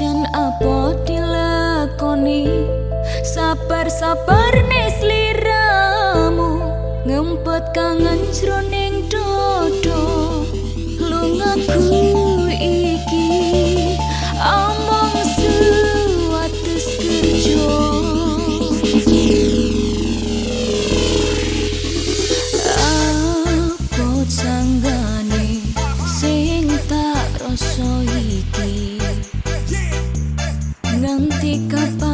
Najan apa dilakoni? Sabar-sabar nis liramu Ngempet kangen jroning dodo. Lungaku शांति का